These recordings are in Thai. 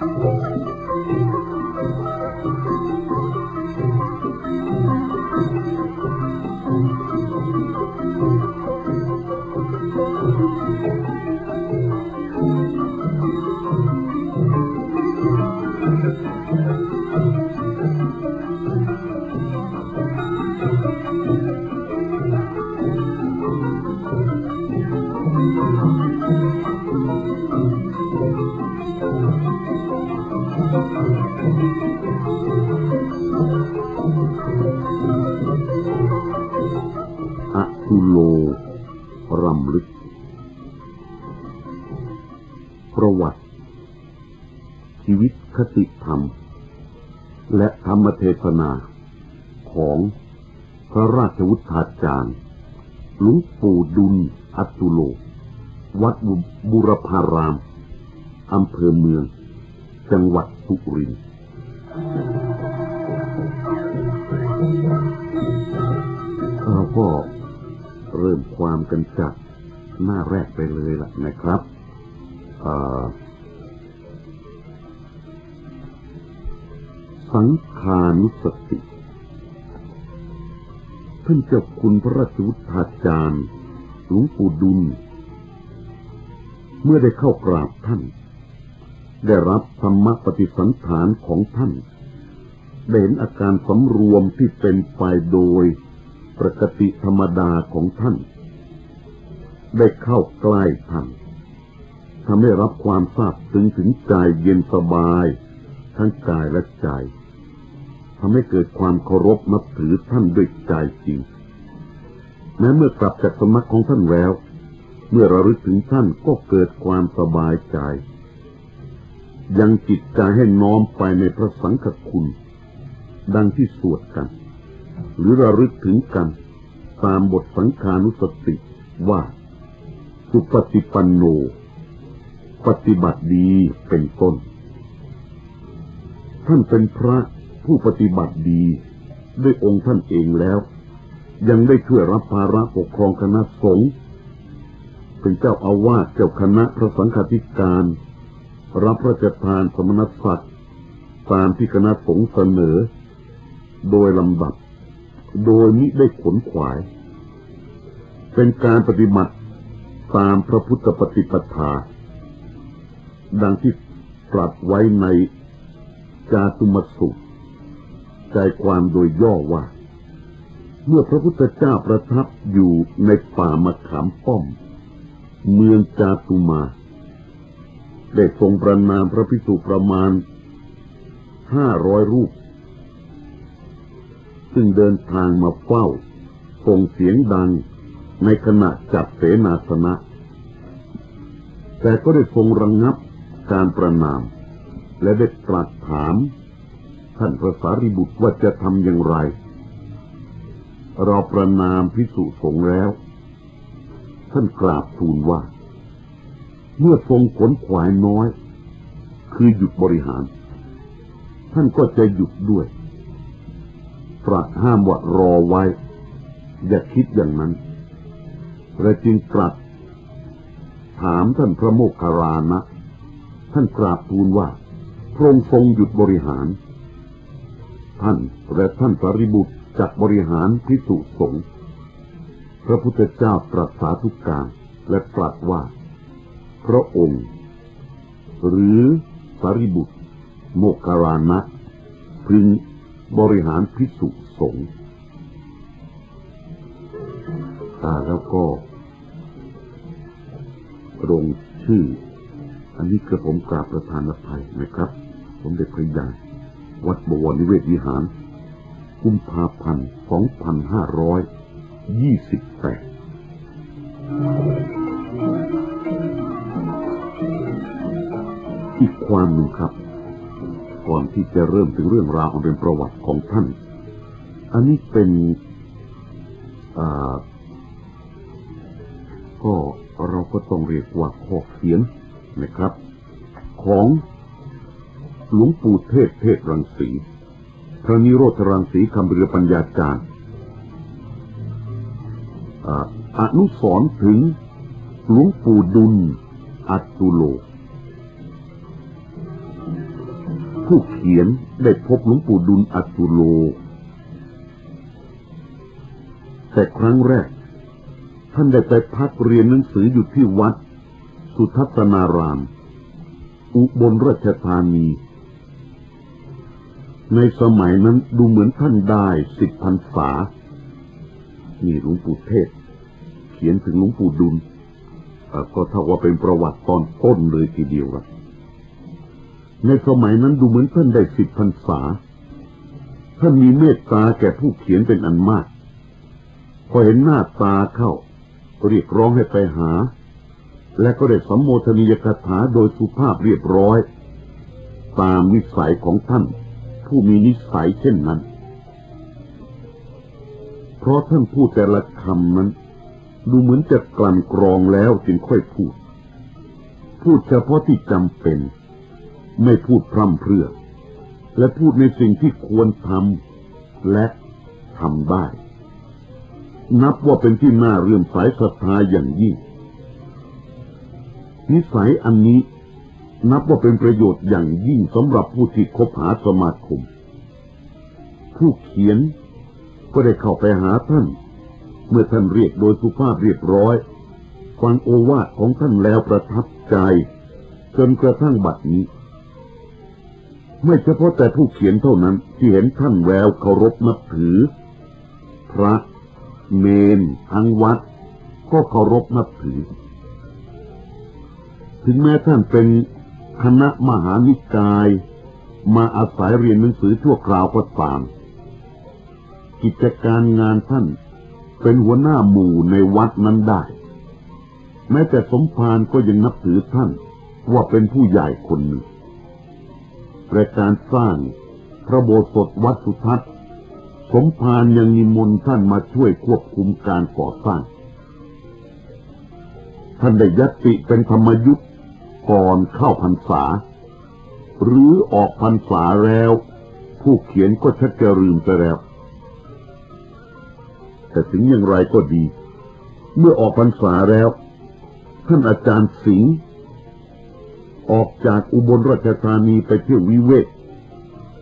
อ วงปู่ดุลอัตุโล วัดบุรพาราม อำเภอเมือง จังหวัดสุรินทร์เราก็เริ่มความกันจากหน้าแรกไปเลยล่ะนะครับสังขานุสติ ท่านเจ้าคุณพระราชวุฒาจารย์หลวงปู่ดุล เมื่อได้เข้ากราบท่าน ได้รับธรรมปฏิสันฐานของท่านได้เห็นอาการสำรวมที่เป็นไปโดยปกติธรรมดาของท่าน ได้เข้าใกล้ท่านทำให้รับความทราบซึ้งถึงใจเย็นสบาย ทั้งกายและใจ ทำให้เกิดความเคารพนับถือท่านด้วยใจจริง แม้เมื่อกลับจากสำนักของท่านแล้ว เมื่อระลึกถึงท่านก็เกิดความสบายใจ ยังจิตใจให้น้อมไปในพระสังฆคุณ ดังที่สวดกัน หรือระลึกถึงกันตามบทสังขานุสติว่า สุปฏิปันโน ปฏิบัติดีเป็นต้น ท่านเป็นพระ ผู้ปฏิบัติดี ด้วยองค์ท่านเองแล้ว ยังได้ช่วยรับภาระปกครองคณะสงฆ์เป็นเจ้าอาวาสเจ้าคณะพระสังฆาธิการ รับพระราชทานสมณศักดิ์ตามที่คณะสงฆ์เสนอ โดยลำดับ โดยมิได้ขนขวาย เป็นการปฏิบัติตามพระพุทธปฏิปทา ดังที่ตรัสไว้ในจาตุมสุ ใจความโดยย่อว่า เมื่อพระพุทธเจ้าประทับอยู่ในป่ามะขามป้อม เมืองจาตุมา ได้ทรงประนามพระภิกษุประมาณห้าร้อยรูป ซึ่งเดินทางมาเฝ้า ส่งเสียงดังในขณะจัดเสนาสนะ แต่ก็ได้ทรงระงงับการประนาม และได้ตรัสถาม ท่านพระสารีบุตรว่าจะทำอย่างไร เราประนามพิสุสงแล้ว ท่านกราบทูลว่า เมื่อทรงขนขวายน้อย คือหยุดบริหาร ท่านก็จะหยุดด้วยตรัสห้ามว่ารอไว้ อย่าคิดอย่างนั้นและจึงตรัสถามท่านพระโมคคารานะ ท่านกราบทูลว่าพระองค์ทรงหยุดบริหาร ท่านและท่านสารีบุตรจักบริหารพิสุสงฆ์พระพุทธเจ้าตรัสสาธุการและตรัสว่า พระองค์ หรือสารีบุตร โมคคารลานะพึงบริหารพิสุสงฆ์แล้วก็ลงชื่อ อันนี้กระผมกราบประธานอภัยนะครับ ผมเด็กพยา วัดบวรนิเวศวิหาร กุมภาพันธ์ 2528 อีกความหนึ่งครับ ก่อนที่จะเริ่มถึงเรื่องราวอันเป็นประวัติของท่าน อันนี้เป็นก็เราก็ต้องเรียกว่าข้อเขียนนะครับ ของ หลวงปู่เทศเทศรังสี พระนิโรธรังสีคำเรือปัญญาจารย์อนุสรถึงหลวงปู่ดุล อัตุโล ผู้เขียนได้พบหลวงปู่ดุลอัตุโล แต่ครั้งแรก ท่านได้ไปพักเรียนหนังสืออยู่ที่วัด สุทัศนาราม อุบลราชธานี ในสมัยนั้นดูเหมือนท่านได้สิบพรรษา นี่หลวงปู่เทศ เขียนถึงหลวงปู่ดุล ก็เท่าว่าเป็นประวัติตอนต้นเลยทีเดียวครับในสมัยนั้นดูเหมือนท่านได้สิบพรรษา ท่านมีเมตตาแก่ผู้เขียนเป็นอันมาก พอเห็นหน้าตาเข้าเรียกร้องให้ไปหา และก็ได้สมโมทนียคาถาโดยสุภาพเรียบร้อย ตามนิสัยของท่าน ผู้มีนิสัยเช่นนั้น เพราะท่านพูดแต่ละคำนั้น ดูเหมือนจะกลั่นกรองแล้วจึงค่อยพูด พูดเฉพาะที่จำเป็น ไม่พูดพร่ำเพรื่อ และพูดในสิ่งที่ควรทำและทำได้ นับว่าเป็นที่น่าเรื่มสายศรัทธาอย่างยิ่ง นิสัยอันนี้ นับว่าเป็นประโยชน์อย่างยิ่งสำหรับผู้ที่คบหาสมาคม ผู้เขียนก็ได้เข้าไปหาท่าน เมื่อท่านเรียกโดยสุภาพเรียบร้อย ฟังโอวาทของท่านแล้วประทับใจ จนกระทั่งบัดนี้ ไม่เฉพาะแต่ผู้เขียนเท่านั้นที่เห็นท่านแววเคารพนับถือ พระ เมนทั้งวัด ก็เคารพนับถือ ถึงแม้ท่านเป็น คณะมหานิกาย มาอาศัยเรียนหนังสือชั่วคราวก็ตาม กิจการงานท่านเป็นหัวหน้าหมู่ในวัดนั้นได้ แม้แต่สมภารก็ยังนับถือท่านว่าเป็นผู้ใหญ่คนหนึ่งและการสร้างพระโบสถวัดสุทัศน์ สมภารยังนิมนต์ท่านมาช่วยควบคุมการก่อสร้าง ท่านได้ยัตติเป็นธรรมยุทธ ก่อนเข้าพรรษา หรือออกพรรษาแล้ว ผู้เขียนก็ชักจะลืมไปแล้ว แต่ถึงอย่างไรก็ดี เมื่อออกพรรษาแล้ว ท่านอาจารย์สิงห์ออกจากอุบลราชธานีไปเที่ยววิเวก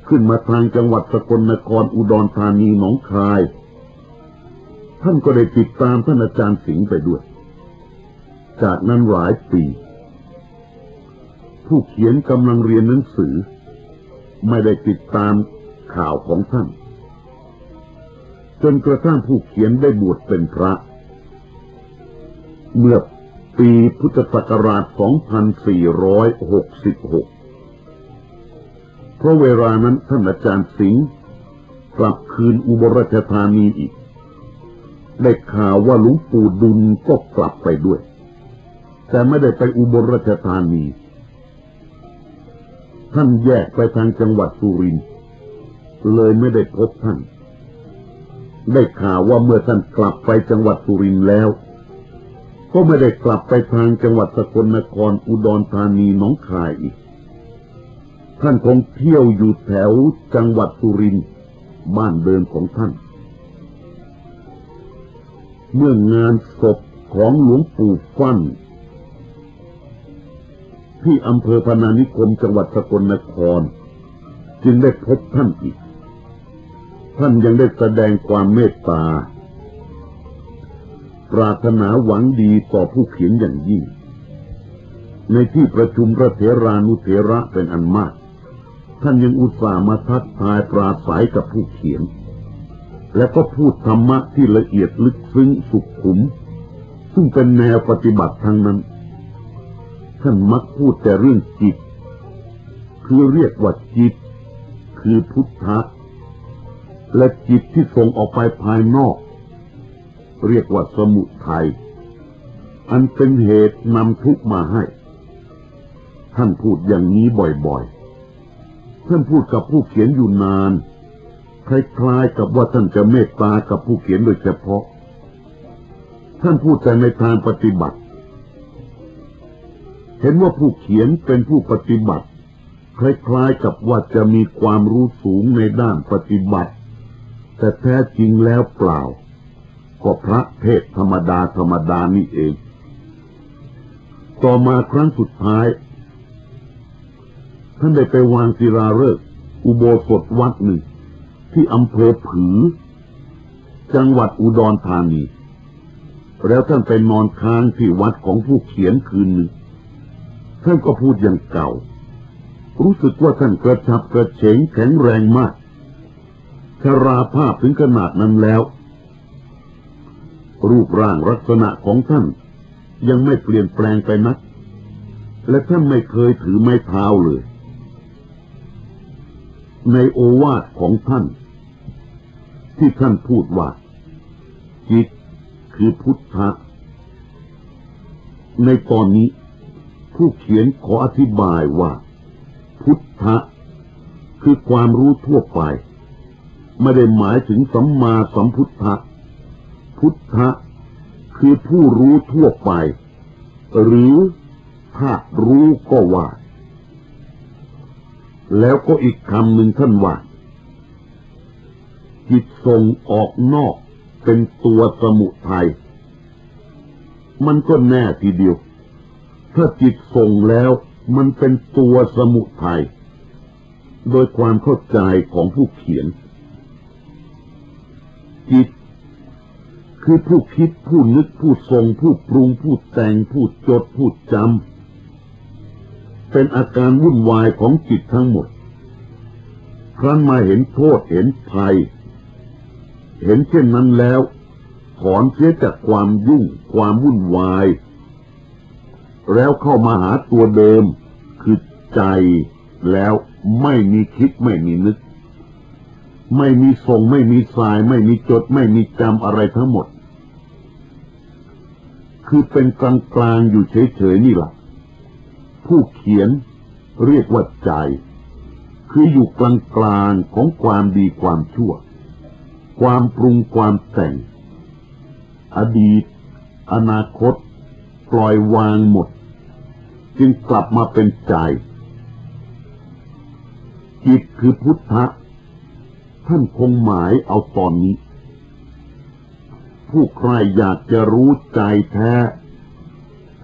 ขึ้นมาทางจังหวัดสกลนครอุดรธานีหนองคาย ท่านก็ได้ติดตามท่านอาจารย์สิงห์ไปด้วย จากนั้นหลายปี ผู้เขียนกำลังเรียนหนังสือ ไม่ได้ติดตามข่าวของท่าน จนกระทั่งผู้เขียนได้บวชเป็นพระ เมื่อปีพุทธศักราช 2466 เพราะเวลานั้นท่านอาจารย์สิงห์กลับคืนอุบลราชธานีอีก ได้ข่าวว่าหลวงปู่ดุลก็กลับไปด้วย แต่ไม่ได้ไปอุบลราชธานี ท่านแยกไปทางจังหวัดสุรินทร์เลยไม่ได้พบท่าน ได้ข่าวว่าเมื่อท่านกลับไปจังหวัดสุรินทร์แล้ว ก็ไม่ได้กลับไปทางจังหวัดสกลนครอุดรธานีหนองคายอีก ท่านคงเที่ยวอยู่แถวจังหวัดสุรินทร์บ้านเดิมของท่าน เมื่องานศพของหลวงปู่ฟั่น ที่อำเภอพนานิคมจังหวัดสกลนคร จึงได้พบท่านอีก ท่านยังได้แสดงความเมตตา ปรารถนาหวังดีต่อผู้เขียนอย่างยิ่ง ในที่ประชุมพระเถรานุเถระเป็นอันมาก ท่านยังอุตส่าห์มาทักทายปราศัยกับผู้เขียน และก็พูดธรรมะที่ละเอียดลึกซึ้งสุขขุม ซึ่งเป็นแนวปฏิบัติทั้งนั้น ท่านมักพูดแต่เรื่องจิต คือเรียกว่าจิต คือพุทธะและจิตที่ส่งออกไปภายนอก เรียกว่าสมุทัยอันเป็นเหตุนำทุกมาให้ ท่านพูดอย่างนี้บ่อยๆ ท่านพูดกับผู้เขียนอยู่นาน คล้ายๆกับว่าท่านจะเมตตากับผู้เขียนโดยเฉพาะ ท่านพูดแต่ในทางปฏิบัติ เห็นว่าผู้เขียนเป็นผู้ปฏิบัติ คล้ายๆกับว่าจะมีความรู้สูงในด้านปฏิบัติ แต่แท้จริงแล้วเปล่า ก็พระเทศธรรมดาธรรมดานี่เอง ต่อมาครั้งสุดท้าย ท่านได้ไปวางศิลาฤกษ์อุโบสถวัดหนึ่ง ที่อำเภอผือ จังหวัดอุดรธานี แล้วท่านไปนอนค้างที่วัดของผู้เขียนคืนหนึ่ง ท่านก็พูดอย่างเก่า รู้สึกว่าท่านกระชับกระเฉงแข็งแรงมากชราภาพถึงขนาดนั้นแล้ว รูปร่างลักษณะของท่านยังไม่เปลี่ยนแปลงไปนัก และท่านไม่เคยถือไม้เท้าเลย ในโอวาทของท่าน ที่ท่านพูดว่า จิตคือพุทธะในตอนนี้ ผู้เขียนขออธิบายว่า พุทธะ คือความรู้ทั่วไป ไม่ได้หมายถึงสัมมาสัมพุทธะ พุทธะ คือผู้รู้ทั่วไป หรือถ้ารู้ก็ว่า แล้วก็อีกคำหนึ่งท่านว่า จิตส่งออกนอกเป็นตัวสมุทัยมันก็แน่ทีเดียว ถ้าจิตส่งแล้วมันเป็นตัวสมุทัยโดยความเข้าใจของผู้เขียน จิต คือผู้คิดผู้นึกผู้ทรงผู้ปรุงผู้แต่งผู้จดผู้จำเป็นอาการวุ่นวายของจิตทั้งหมด ครั้นมาเห็นโทษเห็นภัย เห็นเช่นนั้นแล้ว ถอนเสียจากความยุ่งความวุ่นวาย แล้วเข้ามาหาตัวเดิม คือใจแล้วไม่มีคิดไม่มีนึก ไม่มีส่งไม่มีสาย ไม่มีจด ไม่มีจำอะไรทั้งหมด คือเป็นกลางกลางอยู่เฉยๆนี่แหละผู้เขียนเรียกว่าใจ คืออยู่กลางกลางของความดีความชั่ว ความปรุงความแต่ง อดีต อนาคต ปล่อยวางหมด จึงกลับมาเป็นใจ จิตคือพุทธะ ท่านคงหมายเอาตอนนี้ ผู้ใครอยากจะรู้ใจแท้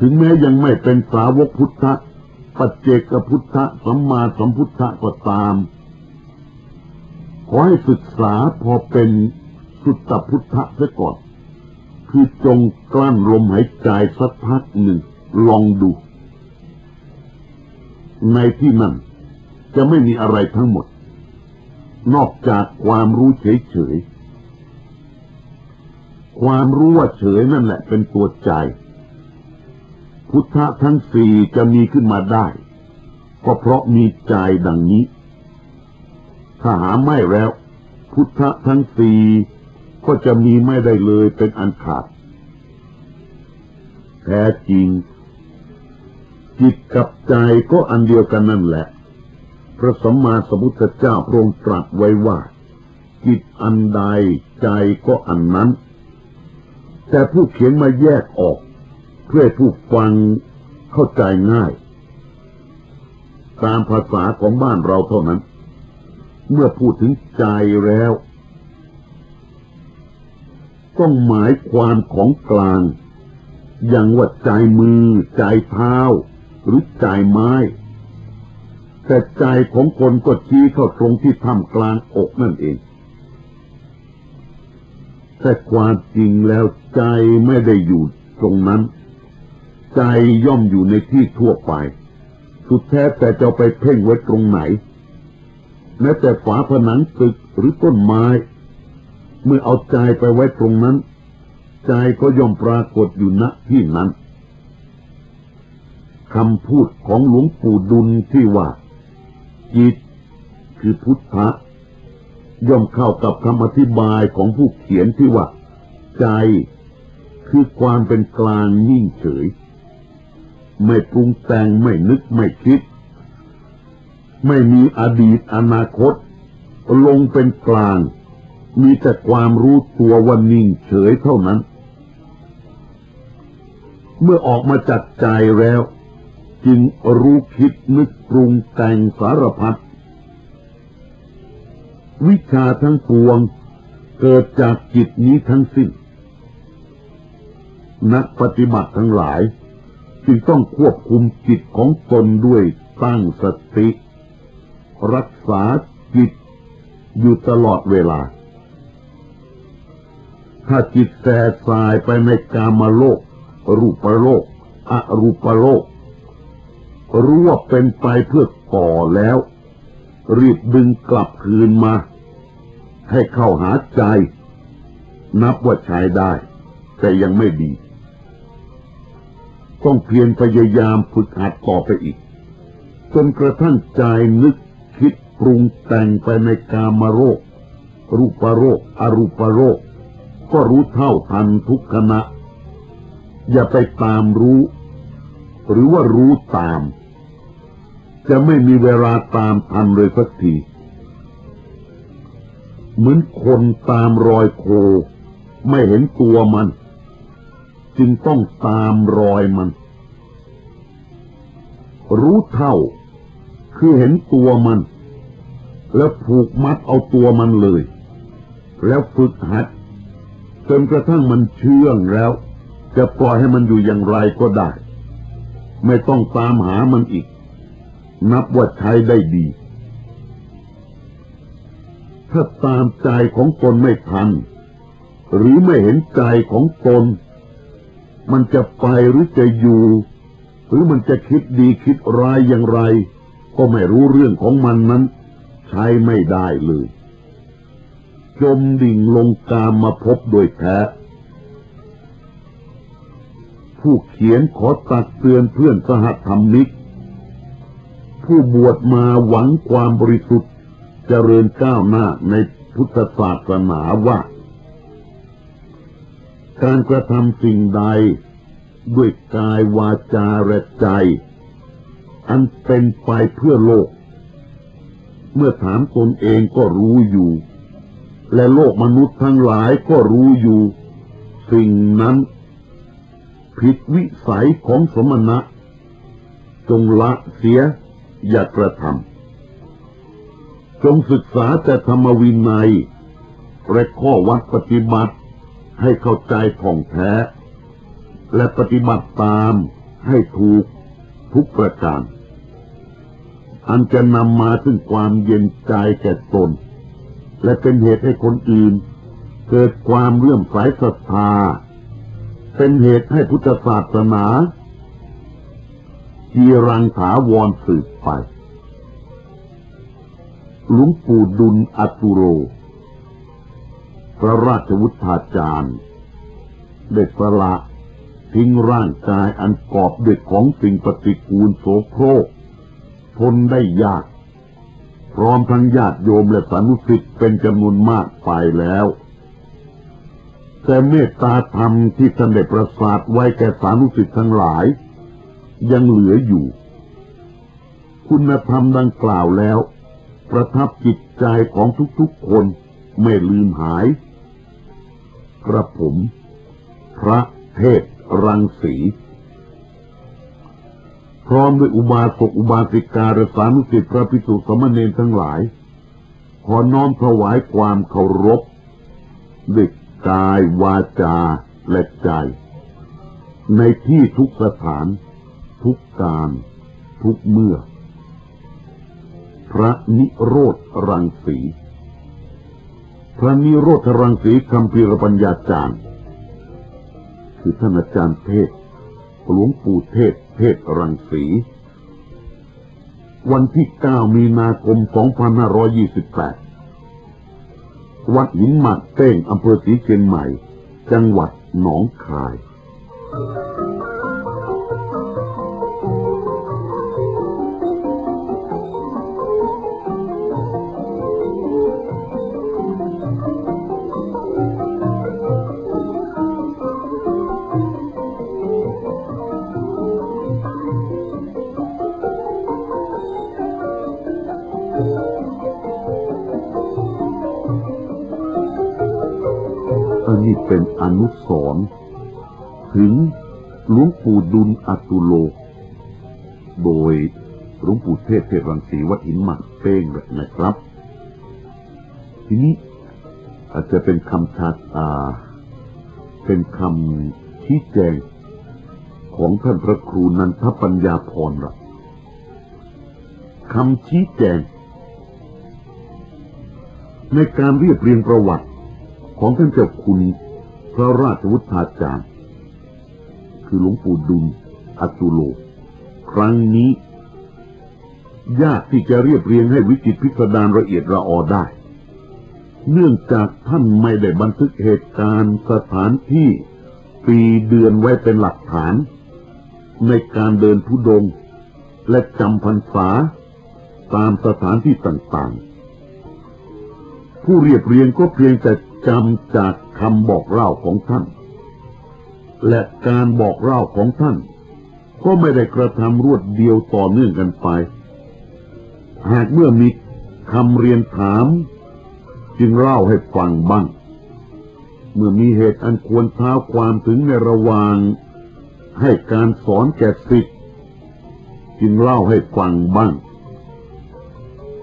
ถึงแม้ยังไม่เป็นสาวกพุทธะ ปัจเจกพุทธะ สัมมาสัมพุทธะก็ตาม ขอให้ศึกษาพอเป็นสุตตพุทธะเสียก่อน คือจงกลั้นลมหายใจสักพักหนึ่ง ลองดู ในที่นั้นจะไม่มีอะไรทั้งหมด นอกจากความรู้เฉยๆ ความรู้ว่าเฉยนั่นแหละเป็นตัวใจ พุทธะทั้งสี่จะมีขึ้นมาได้ ก็เพราะมีใจดังนี้ ถ้าหาไม่แล้ว พุทธะทั้งสี่ก็จะมีไม่ได้เลยเป็นอันขาดแท้จริง จิตกับใจก็อันเดียวกันนั่นแหละ พระสัมมาสัมพุทธเจ้าพระองค์ตรัสไว้ว่า จิตอันใดใจก็อันนั้น แต่ผู้เขียนมาแยกออก เพื่อผู้ฟังเข้าใจง่าย ตามภาษาของบ้านเราเท่านั้น เมื่อพูดถึงใจแล้ว ต้องหมายความของกลางอย่างว่าใจมือ ใจเท้า หรือใจไม้ แต่ใจของคนก็ชี้เข้าตรงที่ทำกลางอกนั่นเอง แต่ความจริงแล้วใจไม่ได้อยู่ตรงนั้น ใจย่อมอยู่ในที่ทั่วไป สุดแท้แต่จะไปเพ่งไว้ตรงไหนแม้แต่ฝาผนังตึกหรือต้นไม้ เมื่อเอาใจไปไว้ตรงนั้น ใจก็ย่อมปรากฏอยู่ณที่นั้น คำพูดของหลวงปู่ดุลที่ว่า จิตคือพุทธะย่อมเข้ากับคำอธิบายของผู้เขียนที่ว่า ใจคือความเป็นกลางนิ่งเฉย ไม่ปรุงแต่งไม่นึกไม่คิด ไม่มีอดีตอนาคต ลงเป็นกลาง มีแต่ความรู้ตัววันนิ่งเฉยเท่านั้น เมื่อออกมาจากใจแล้ว จึงรู้คิดนึกปรุงแต่งสารพัดวิชาทั้งปวงเกิดจากจิตนี้ทั้งสิ้น นักปฏิบัติทั้งหลาย จึงต้องควบคุมจิตของตนด้วยตั้งสติ รักษาจิตอยู่ตลอดเวลา ถ้าจิตแส่สายไปในกามโลก รูปโลก อรูปโลก รู้ว่าเป็นไปเพื่อก่อแล้ว รีบดึงกลับคืนมา ให้เข้าหาใจ นับว่าใช้ได้ แต่ยังไม่ดี ต้องเพียรพยายามฝึกหัดต่อไปอีก จนกระทั่งใจนึกคิดปรุงแต่งไปในกามโรค รูปโรค อรูปโรค ก็รู้เท่าทันทุกขณะ อย่าไปตามรู้ หรือว่ารู้ตาม จะไม่มีเวลาตามทันเลยสักที เหมือนคนตามรอยโค ไม่เห็นตัวมัน จึงต้องตามรอยมัน รู้เท่า คือเห็นตัวมัน แล้วผูกมัดเอาตัวมันเลย แล้วฝึกหัดจนกระทั่งมันเชื่องแล้ว จะปล่อยให้มันอยู่อย่างไรก็ได้ ไม่ต้องตามหามันอีก นับว่าใช้ได้ดี ถ้าตามใจของตนไม่ทัน หรือไม่เห็นใจของตน มันจะไปหรือจะอยู่ หรือมันจะคิดดีคิดร้ายอย่างไร ก็ไม่รู้เรื่องของมันนั้น ใช้ไม่ได้เลย จมดิ่งลงกามมาพบโดยแท้ผู้เขียนขอตักเตือนเพื่อนสหธรรมิก ผู้บวชมาหวังความบริสุทธิ์เจริญก้าวหน้าในพุทธศาสนาว่า การกระทำสิ่งใดด้วยกายวาจาและใจ อันเป็นไปเพื่อโลก เมื่อถามตนเองก็รู้อยู่ และโลกมนุษย์ทั้งหลายก็รู้อยู่ สิ่งนั้น ผิดวิสัยของสมณะ จงละเสีย อย่ากระทำจงศึกษาแต่ธรรมวินัยและข้อวัดปฏิบัติให้เข้าใจท่องแท้ และปฏิบัติตามให้ถูกทุกประการ อันจะนำมาซึ่งความเย็นใจแก่ตน และเป็นเหตุให้คนอื่น เกิดความเลื่อมใสศรัทธา เป็นเหตุให้พุทธศาสนา จีรังถาวรสืบไป หลวงปู่ดุลอตุโร พระราชวุฒาจารย์ได้สละทิ้งร่างกายอันกอบด้วยของสิ่งปฏิกูลโสโครก ทนได้ยาก พร้อมทั้งญาติโยมและสานุสิทธิ์เป็นจำนวนมากไปแล้ว แต่เมตตาธรรมที่ท่านได้ประสาทไว้แก่สานุสิทธิ์ทั้งหลาย ยังเหลืออยู่ คุณธรรมดังกล่าวแล้ว ประทับจิตใจของทุกๆคนไม่ลืมหาย กระผม พระเทพรังสี พร้อมด้วยอุบาสกอุบาสิกาและสานุสิทธิพระภิกษุสมณเณรทั้งหลาย ขอน้อมถวายความเคารพด้วยกายวาจาและใจ ในที่ทุกสถาน ทุกการ ทุกเมื่อ พระนิโรธรังสี พระนิโรธรังสีคำพีรปัญญาจารย์ คือท่านอาจารย์เทศ หลวงปู่เทศ เทศรังสี วันที่ 9 มีนาคม 2528 วัดหินหมากเต้งอำเภอศรีเชียงใหม่ จังหวัดหนองคายอัน ดุลอตุโล โดยหลวงปู่เทศเทพรังสีวัดหินหมากเป้งแบบนะครับ ทีนี้อาจจะเป็นคำชัดอ่าเป็นคำชี้แจงของท่านพระครูนันทปัญญาพรละคำชี้แจง ในการเรียบเรียงประวัติของท่านเจ้าคุณพระราชวุฒาจารย์ คือหลวงปู่ดุลอตุโล ครั้งนี้ ยากที่จะเรียบเรียงให้วิจิตพิสดารละเอียดระออได้ เนื่องจากท่านไม่ได้บันทึกเหตุการณ์สถานที่ปีเดือนไว้เป็นหลักฐาน ในการเดินทุดง และจำพรรษาตามสถานที่ต่างๆ ผู้เรียบเรียงก็เพียงแต่จำจากคำบอกเล่าของท่าน และการบอกเล่าของท่าน ก็ไม่ได้กระทำรวดเดียวต่อเนื่องกันไป หากเมื่อมีคำเรียนถาม จึงเล่าให้ฟังบ้าง เมื่อมีเหตุอันควรท้าความถึงในระหว่าง ให้การสอนแก่ศิษย์จึงเล่าให้ฟังบ้าง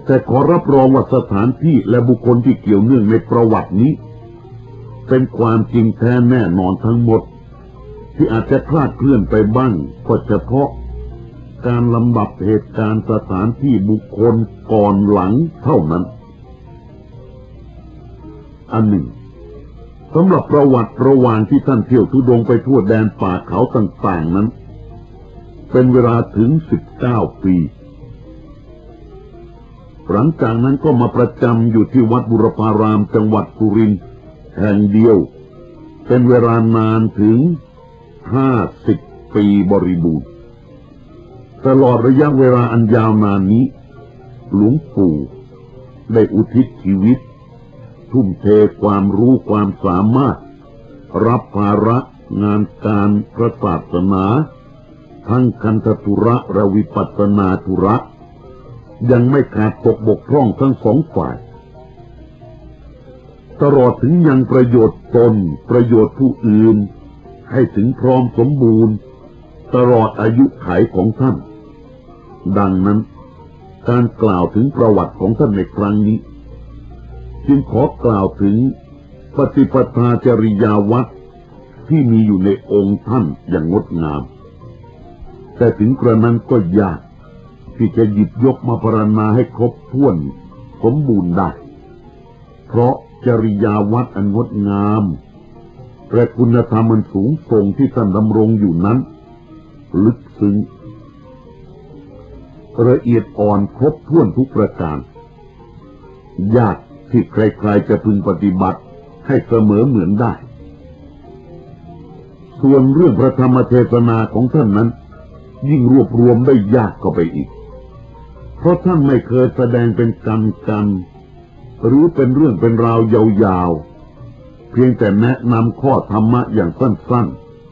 แต่ขอรับรองว่าสถานที่และบุคคลที่เกี่ยวเนื่องในประวัตินี้ เป็นความจริงแท้แน่นอนทั้งหมด ที่อาจจะคลาดเคลื่อนไปบ้างก็เฉพาะ การลำดับเหตุการณ์สถานที่บุคคลก่อนหลังเท่านั้น อันหนึ่งสำหรับประวัติระหว่างที่ท่านเที่ยวทุดงไปทั่วแดนป่าเขาต่างๆนั้น เป็นเวลาถึงสิบเก้าปี หลังจากนั้นก็มาประจำอยู่ที่วัดบุรพารามจังหวัดสุรินทร์แห่งเดียว เป็นเวลานานถึง ห้าสิบปีบริบูรณ์ ตลอดระยะเวลาอันยาวนานนี้ หลวงปู่ได้อุทิศชีวิต ทุ่มเทความรู้ความสามารถ รับภาระงานการพระศาสนา ทั้งคันธทุระและวิปัสสนาธุระ ยังไม่ขาดตกบกพร่องทั้งสองฝ่าย ตลอดถึงยังประโยชน์ตนประโยชน์ผู้อื่น ให้ถึงพร้อมสมบูรณ์ ตลอดอายุไขของท่าน ดังนั้น การกล่าวถึงประวัติของท่านในครั้งนี้ จึงขอกล่าวถึงปฏิปทาจริยาวัดที่มีอยู่ในองค์ท่านอย่างงดงาม แต่ถึงกระนั้นก็ยาก ที่จะหยิบยกมาพรรณนาให้ครบถ้วนสมบูรณ์ได้ เพราะจริยาวัดอันงดงาม และคุณธรรมอันสูงส่งที่ท่านดำรงอยู่นั้น ลึกซึ้งละเอียดอ่อนครบถ้วนทุกประการ ยากที่ใครๆจะพึงปฏิบัติให้เสมอเหมือนได้ ส่วนเรื่องพระธรรมเทศนาของท่านนั้น ยิ่งรวบรวมได้ยากก็ไปอีก เพราะท่านไม่เคยแสดงเป็นกันกันหรือเป็นเรื่องเป็นราวยาวๆ เพียงแต่แนะนำข้อธรรมะอย่างสั้น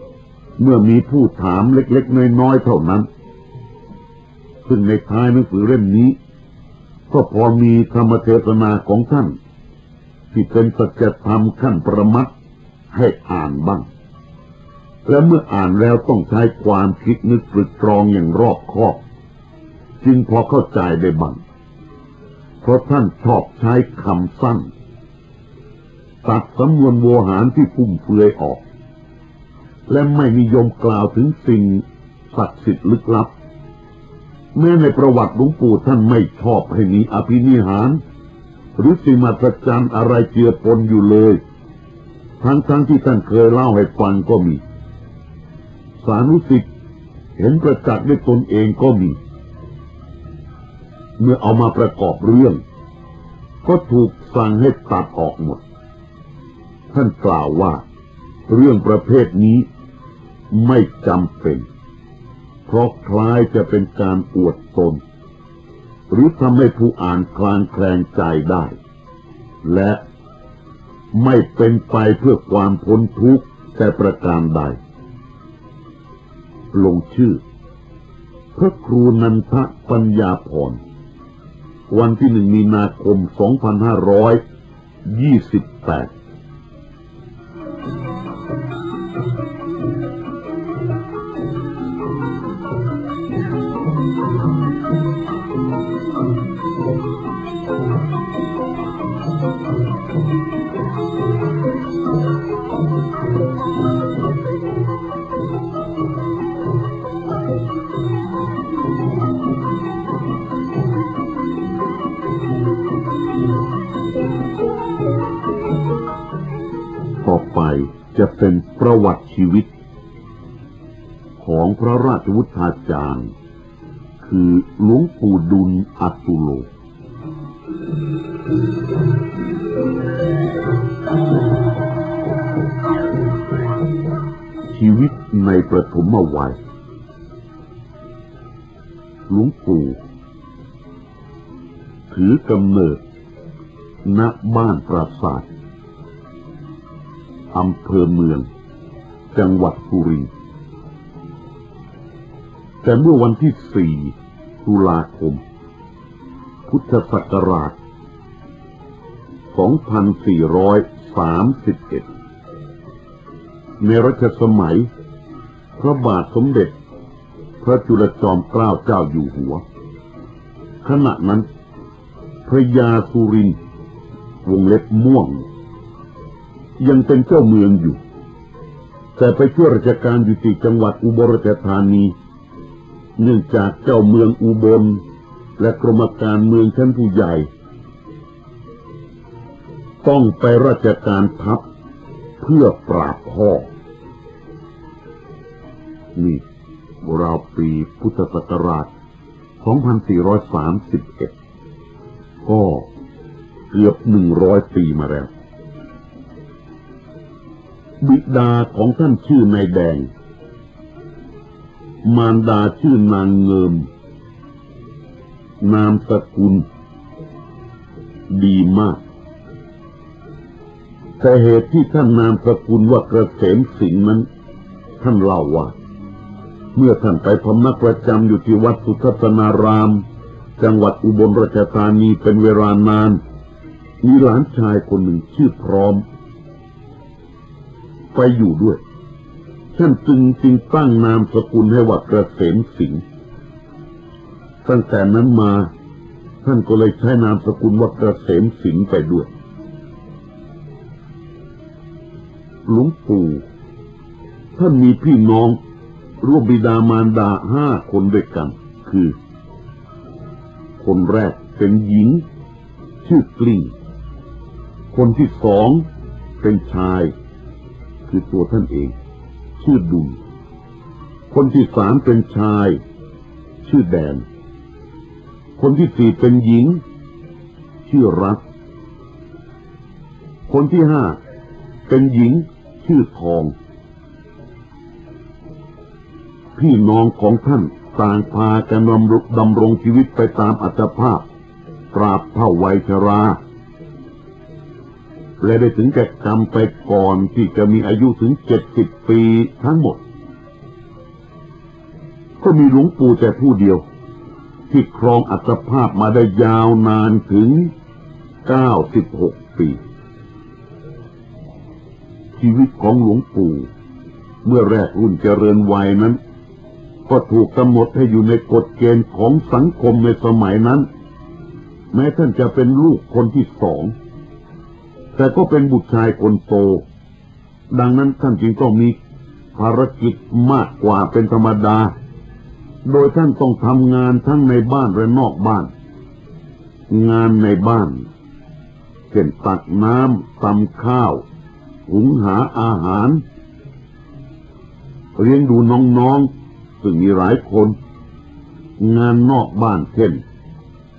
ๆ เมื่อมีผู้ถามเล็กๆ น้อยๆ เท่านั้น ซึ่งในท้ายหนังสือเล่มนี้ ก็พอมีธรรมเทศนาของท่าน ที่เป็นสัจธรรมขั้นประมัดให้อ่านบ้าง และเมื่ออ่านแล้วต้องใช้ความคิดนึกตรึกตรองอย่างรอบคอบ จึงพอเข้าใจได้บ้าง เพราะท่านชอบใช้คำสั้น ตัดสำนวนโวหารที่พุ่มเฟือยออก และไม่นิยมกล่าวถึงสิ่งศักดิ์สิทธิ์ลึกลับ แม้ในประวัติหลวงปู่ท่านไม่ชอบให้มีอภินิหาร หรือสิ่งมหัศจรรย์อะไรเจือปนอยู่เลย ทั้งๆทที่ท่านเคยเล่าให้ฟังก็มี สานุสิทธิ์เห็นประจักษ์ด้วยตนเองก็มี เมื่อเอามาประกอบเรื่อง ก็ถูกสั่งให้ตัดออกหมด ท่านกล่าวว่า เรื่องประเภทนี้ไม่จำเป็น เพราะคล้ายจะเป็นการอวดตน หรือทำให้ผู้อ่านคลางแคลงใจได้ และไม่เป็นไปเพื่อความพ้นทุกข์แต่ประการใด ลงชื่อ พระครูนันทะปัญญาพร วันที่หนึ่งมีนาคม 2528 ต่อไปจะเป็นประวัติชีวิต ของพระราชวุฒาจารย์ คือหลวงปู่ดุลอัตุโล ชีวิตในประถมวัยหลวงปู่ถือกำเนิด ณ บ้านปราสาทอำเภอเมือง จังหวัดสุรินทร์ แต่เมื่อวันที่4ตุลาคม พุทธศักราช 2431 ในรัชสมัย พระบาทสมเด็จ พระจุลจอมเกล้าเจ้าอยู่หัว ขณะนั้น พระยาสุรินทร์วงเล็บม่วง ยังเป็นเจ้าเมืองอยู่ แต่ไปช่วยราชการอยู่ที่จังหวัดอุบลราชธานี เนื่องจากเจ้าเมืองอุบล และกรมการเมืองชั้นผู้ใหญ่ ต้องไปราชการทัพเพื่อปราบพ่อ นี่ราวปีพุทธศักราช 2431 ก็เกือบหนึ่งร้อยปีมาแล้ว บิดาของท่านชื่อนายแดง มารดาชื่อนางเงิม นามสกุล ดีมาก แต่เหตุที่ท่านนามสกุลว่ากระเกษมสิงนั้น ท่านเล่าว่า เมื่อท่านไปพำนักประจำอยู่ที่วัดสุทัศนาราม จังหวัดอุบลราชธานีเป็นเวลานาน มีหลานชายคนหนึ่งชื่อพร้อม ไปอยู่ด้วย ท่านจึงจึงตั้งนามสกุลให้ว่าเกษมสิงตั้งแต่นั้นมา ท่านก็เลยใช้นามสกุลว่าเกษมสิงไปด้วย หลวงปู่ท่านมีพี่น้องร่วมบิดามารดาห้าคนด้วยกัน คือ คนแรกเป็นหญิง ชื่อกลิ้งคนที่สองเป็นชาย คือตัวท่านเอง ชื่อดุลคนที่สามเป็นชาย ชื่อแดน คนที่สี่เป็นหญิง ชื่อรักคนที่ห้าเป็นหญิง ชื่อทอง พี่น้องของท่านต่างพากันดำรงดำรงชีวิตไปตามอัตภาพตราบเท่าวัยชรา และได้ถึงแก่กรรมไปก่อนที่จะมีอายุถึงเจ็ดสิบปีทั้งหมด ก็มีหลวงปู่แต่ผู้เดียว ที่ครองอัตภาพมาได้ยาวนานถึงเก้าสิบหกปี ชีวิตของหลวงปู่ เมื่อแรกรุ่นเจริญวัยนั้น ก็ถูกกำหนดให้อยู่ในกฎเกณฑ์ของสังคมในสมัยนั้น แม้ท่านจะเป็นลูกคนที่สอง แต่ก็เป็นบุตรชายคนโต ดังนั้นท่านจึงต้องมีภารกิจมากกว่าเป็นธรรมดา โดยท่านต้องทำงานทั้งในบ้านและนอกบ้าน งานในบ้านเช่นตักน้ำตำข้าว หุงหาอาหาร เลี้ยงดูน้องๆ ซึ่งมีหลายคน งานนอกบ้านเช่น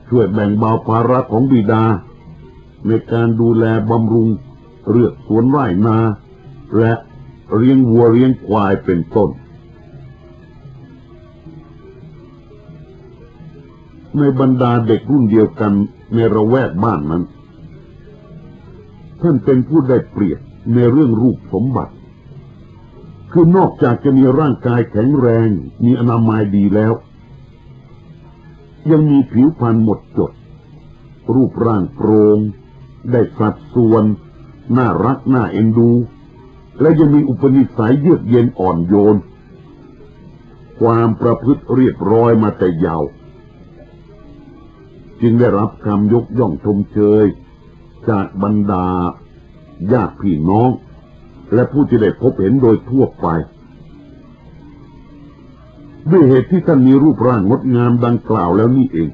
ช่วยแบ่งเบาภาระของบิดา ในการดูแลบำรุงเลือกสวนไร่นา และเลี้ยงวัวเลี้ยงควายเป็นต้น ในบรรดาเด็กรุ่นเดียวกันในระแวกบ้านนั้น ท่านเป็นผู้ได้เปรียบในเรื่องรูปสมบัติ คือนอกจากจะมีร่างกายแข็งแรง มีอนามัยดีแล้ว ยังมีผิวพรรณหมดจด รูปร่างโปรง่ง ได้สัดส่วน น่ารักน่าเอ็นดู และยังมีอุปนิสัยเยือกเย็นอ่อนโยน ความประพฤติเรียบร้อยมาแต่ยาว จึงได้รับคำยกย่องชมเชย จากบรรดาญาติพี่น้อง และผู้ที่ได้พบเห็นโดยทั่วไปด้วยเหตุที่ท่านมีรูปร่างงดงามดังกล่าวแล้วนี่เอง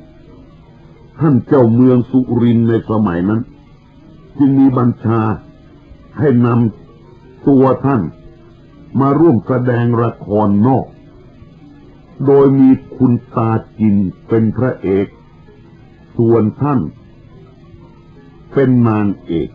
ท่านเจ้าเมืองสุรินในสมัยนั้น จึงมีบัญชาให้นำตัวท่านมาร่วมแสดงละครนอก โดยมีคุณตาจินเป็นพระเอก ส่วนท่านเป็นนางเอก